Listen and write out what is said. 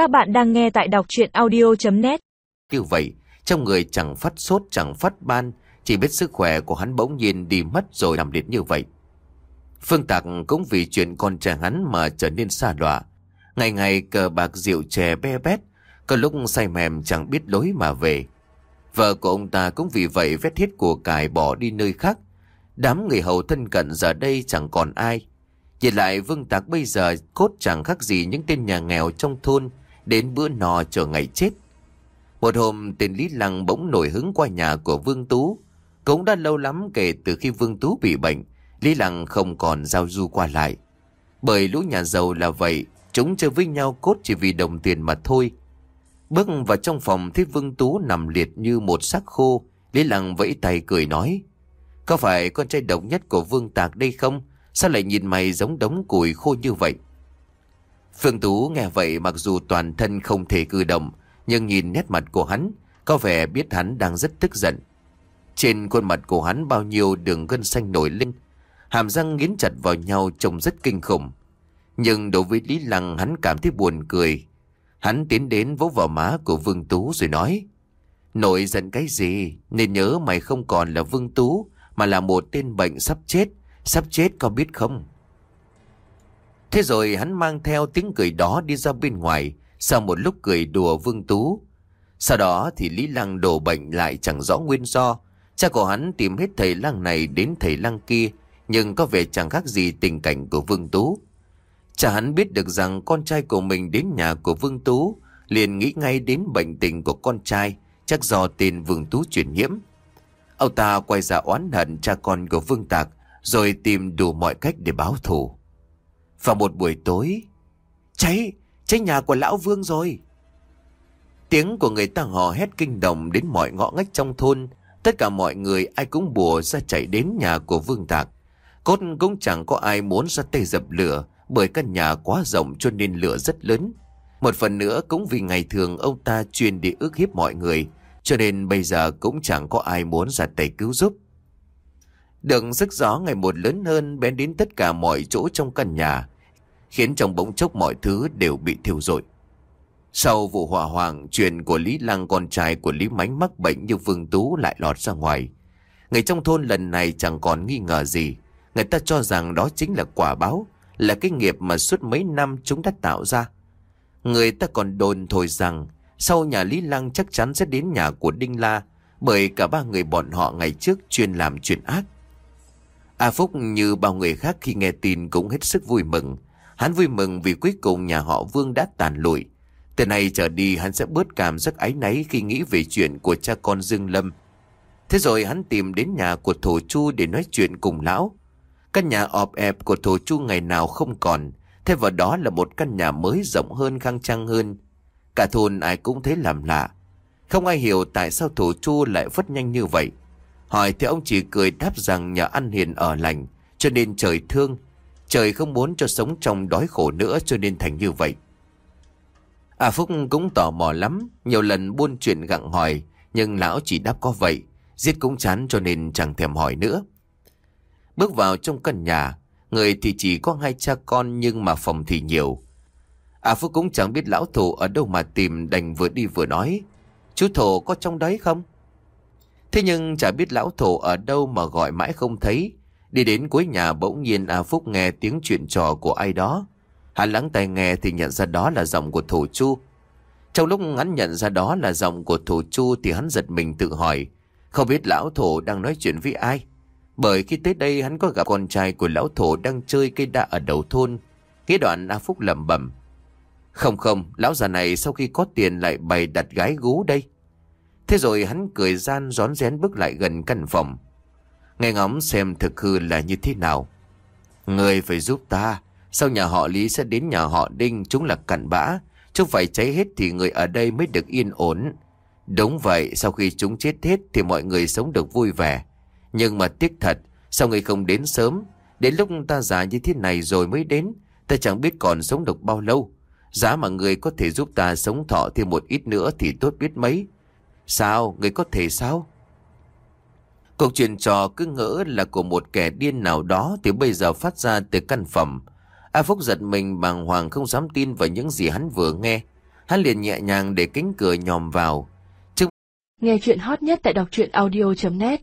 Các bạn đang nghe tại đọc chuyện audio.net Như vậy, trong người chẳng phát sốt chẳng phát ban, chỉ biết sức khỏe của hắn bỗng nhiên đi mất rồi nằm liệt như vậy. Phương Tạc cũng vì chuyện con trai hắn mà trở nên xa đọa. Ngày ngày cờ bạc rượu chè be bét, có lúc say mềm chẳng biết lối mà về. Vợ của ông ta cũng vì vậy vét hết của cải bỏ đi nơi khác. Đám người hầu thân cận giờ đây chẳng còn ai. Nhìn lại Vương Tạc bây giờ cốt chẳng khác gì những tên nhà nghèo trong thôn đến bữa nò chờ ngày chết. Một hôm tên Lý Lăng bỗng nổi hứng qua nhà của Vương Tú. Cũng đã lâu lắm kể từ khi Vương Tú bị bệnh, Lý Lăng không còn giao du qua lại. Bởi lũ nhà giàu là vậy, chúng chơi với nhau cốt chỉ vì đồng tiền mà thôi. Bước vào trong phòng thấy Vương Tú nằm liệt như một xác khô, Lý Lăng vẫy tay cười nói. Có phải con trai độc nhất của Vương Tạc đây không? Sao lại nhìn mày giống đống củi khô như vậy? Phương Tú nghe vậy mặc dù toàn thân không thể cử động, nhưng nhìn nét mặt của hắn, có vẻ biết hắn đang rất tức giận. Trên khuôn mặt của hắn bao nhiêu đường gân xanh nổi lên, hàm răng nghiến chặt vào nhau trông rất kinh khủng. Nhưng đối với Lý Lăng hắn cảm thấy buồn cười. Hắn tiến đến vỗ vào má của Vương Tú rồi nói, Nội giận cái gì, nên nhớ mày không còn là Vương Tú, mà là một tên bệnh sắp chết, sắp chết có biết không? Thế rồi hắn mang theo tiếng cười đó đi ra bên ngoài, sau một lúc cười đùa Vương Tú. Sau đó thì Lý Lăng đổ bệnh lại chẳng rõ nguyên do. Cha của hắn tìm hết thầy Lăng này đến thầy Lăng kia, nhưng có vẻ chẳng khác gì tình cảnh của Vương Tú. Cha hắn biết được rằng con trai của mình đến nhà của Vương Tú, liền nghĩ ngay đến bệnh tình của con trai, chắc do tên Vương Tú truyền nhiễm. Ông ta quay ra oán hận cha con của Vương Tạc, rồi tìm đủ mọi cách để báo thù. Vào một buổi tối, cháy, cháy nhà của lão Vương rồi. Tiếng của người ta hò hét kinh động đến mọi ngõ ngách trong thôn. Tất cả mọi người ai cũng bùa ra chạy đến nhà của Vương Tạc. Cốt cũng chẳng có ai muốn ra tay dập lửa bởi căn nhà quá rộng cho nên lửa rất lớn. Một phần nữa cũng vì ngày thường ông ta chuyên đi ước hiếp mọi người cho nên bây giờ cũng chẳng có ai muốn ra tay cứu giúp. Đường sức gió ngày một lớn hơn bén đến tất cả mọi chỗ trong căn nhà, khiến trong bỗng chốc mọi thứ đều bị thiêu rụi. Sau vụ hỏa hoạn, chuyện của Lý Lăng con trai của Lý Mánh mắc bệnh như Vương Tú lại lọt ra ngoài. Người trong thôn lần này chẳng còn nghi ngờ gì. Người ta cho rằng đó chính là quả báo, là cái nghiệp mà suốt mấy năm chúng đã tạo ra. Người ta còn đồn thổi rằng sau nhà Lý Lăng chắc chắn sẽ đến nhà của Đinh La bởi cả ba người bọn họ ngày trước chuyên làm chuyện ác. A Phúc như bao người khác khi nghe tin cũng hết sức vui mừng. Hắn vui mừng vì cuối cùng nhà họ Vương đã tàn lụi. Từ nay trở đi, hắn sẽ bớt cảm giác áy náy khi nghĩ về chuyện của cha con Dương Lâm. Thế rồi hắn tìm đến nhà của Thổ Chu để nói chuyện cùng lão. Căn nhà ọp ẹp của Thổ Chu ngày nào không còn. Thay vào đó là một căn nhà mới rộng hơn, khang trang hơn. Cả thôn ai cũng thấy làm lạ. Không ai hiểu tại sao Thổ Chu lại vất nhanh như vậy. Hỏi thì ông chỉ cười đáp rằng nhà ăn hiền ở lành, cho nên trời thương. Trời không muốn cho sống trong đói khổ nữa cho nên thành như vậy. À Phúc cũng tò mò lắm, nhiều lần buôn chuyện gặng hỏi, nhưng lão chỉ đáp có vậy, giết cũng chán cho nên chẳng thèm hỏi nữa. Bước vào trong căn nhà, người thì chỉ có hai cha con nhưng mà phòng thì nhiều. À Phúc cũng chẳng biết lão thù ở đâu mà tìm đành vừa đi vừa nói. Chú thổ có trong đấy không? Thế nhưng chả biết lão thổ ở đâu mà gọi mãi không thấy. Đi đến cuối nhà bỗng nhiên A Phúc nghe tiếng chuyện trò của ai đó. Hắn lắng tai nghe thì nhận ra đó là giọng của thổ chu. Trong lúc hắn nhận ra đó là giọng của thổ chu thì hắn giật mình tự hỏi. Không biết lão thổ đang nói chuyện với ai. Bởi khi tới đây hắn có gặp con trai của lão thổ đang chơi cây đa ở đầu thôn. Cái đoạn A Phúc lẩm bẩm. Không không, lão già này sau khi có tiền lại bày đặt gái gú đây. Thế rồi hắn cười gian rón rén bước lại gần căn phòng. Nghe ngóng xem thực hư là như thế nào. Người phải giúp ta. Sau nhà họ Lý sẽ đến nhà họ Đinh chúng là cặn bã. Chúng phải cháy hết thì người ở đây mới được yên ổn. Đúng vậy, sau khi chúng chết hết thì mọi người sống được vui vẻ. Nhưng mà tiếc thật, sao người không đến sớm? Đến lúc ta già như thế này rồi mới đến, ta chẳng biết còn sống được bao lâu. Giá mà người có thể giúp ta sống thọ thêm một ít nữa thì tốt biết mấy. Sao? Người có thể sao? Cuộc chuyện trò cứ ngỡ là của một kẻ điên nào đó thì bây giờ phát ra từ căn phòng. A Phúc giật mình bàng hoàng không dám tin vào những gì hắn vừa nghe. Hắn liền nhẹ nhàng để cánh cửa nhòm vào. Nghe chuyện hot nhất tại đọc truyện audio.net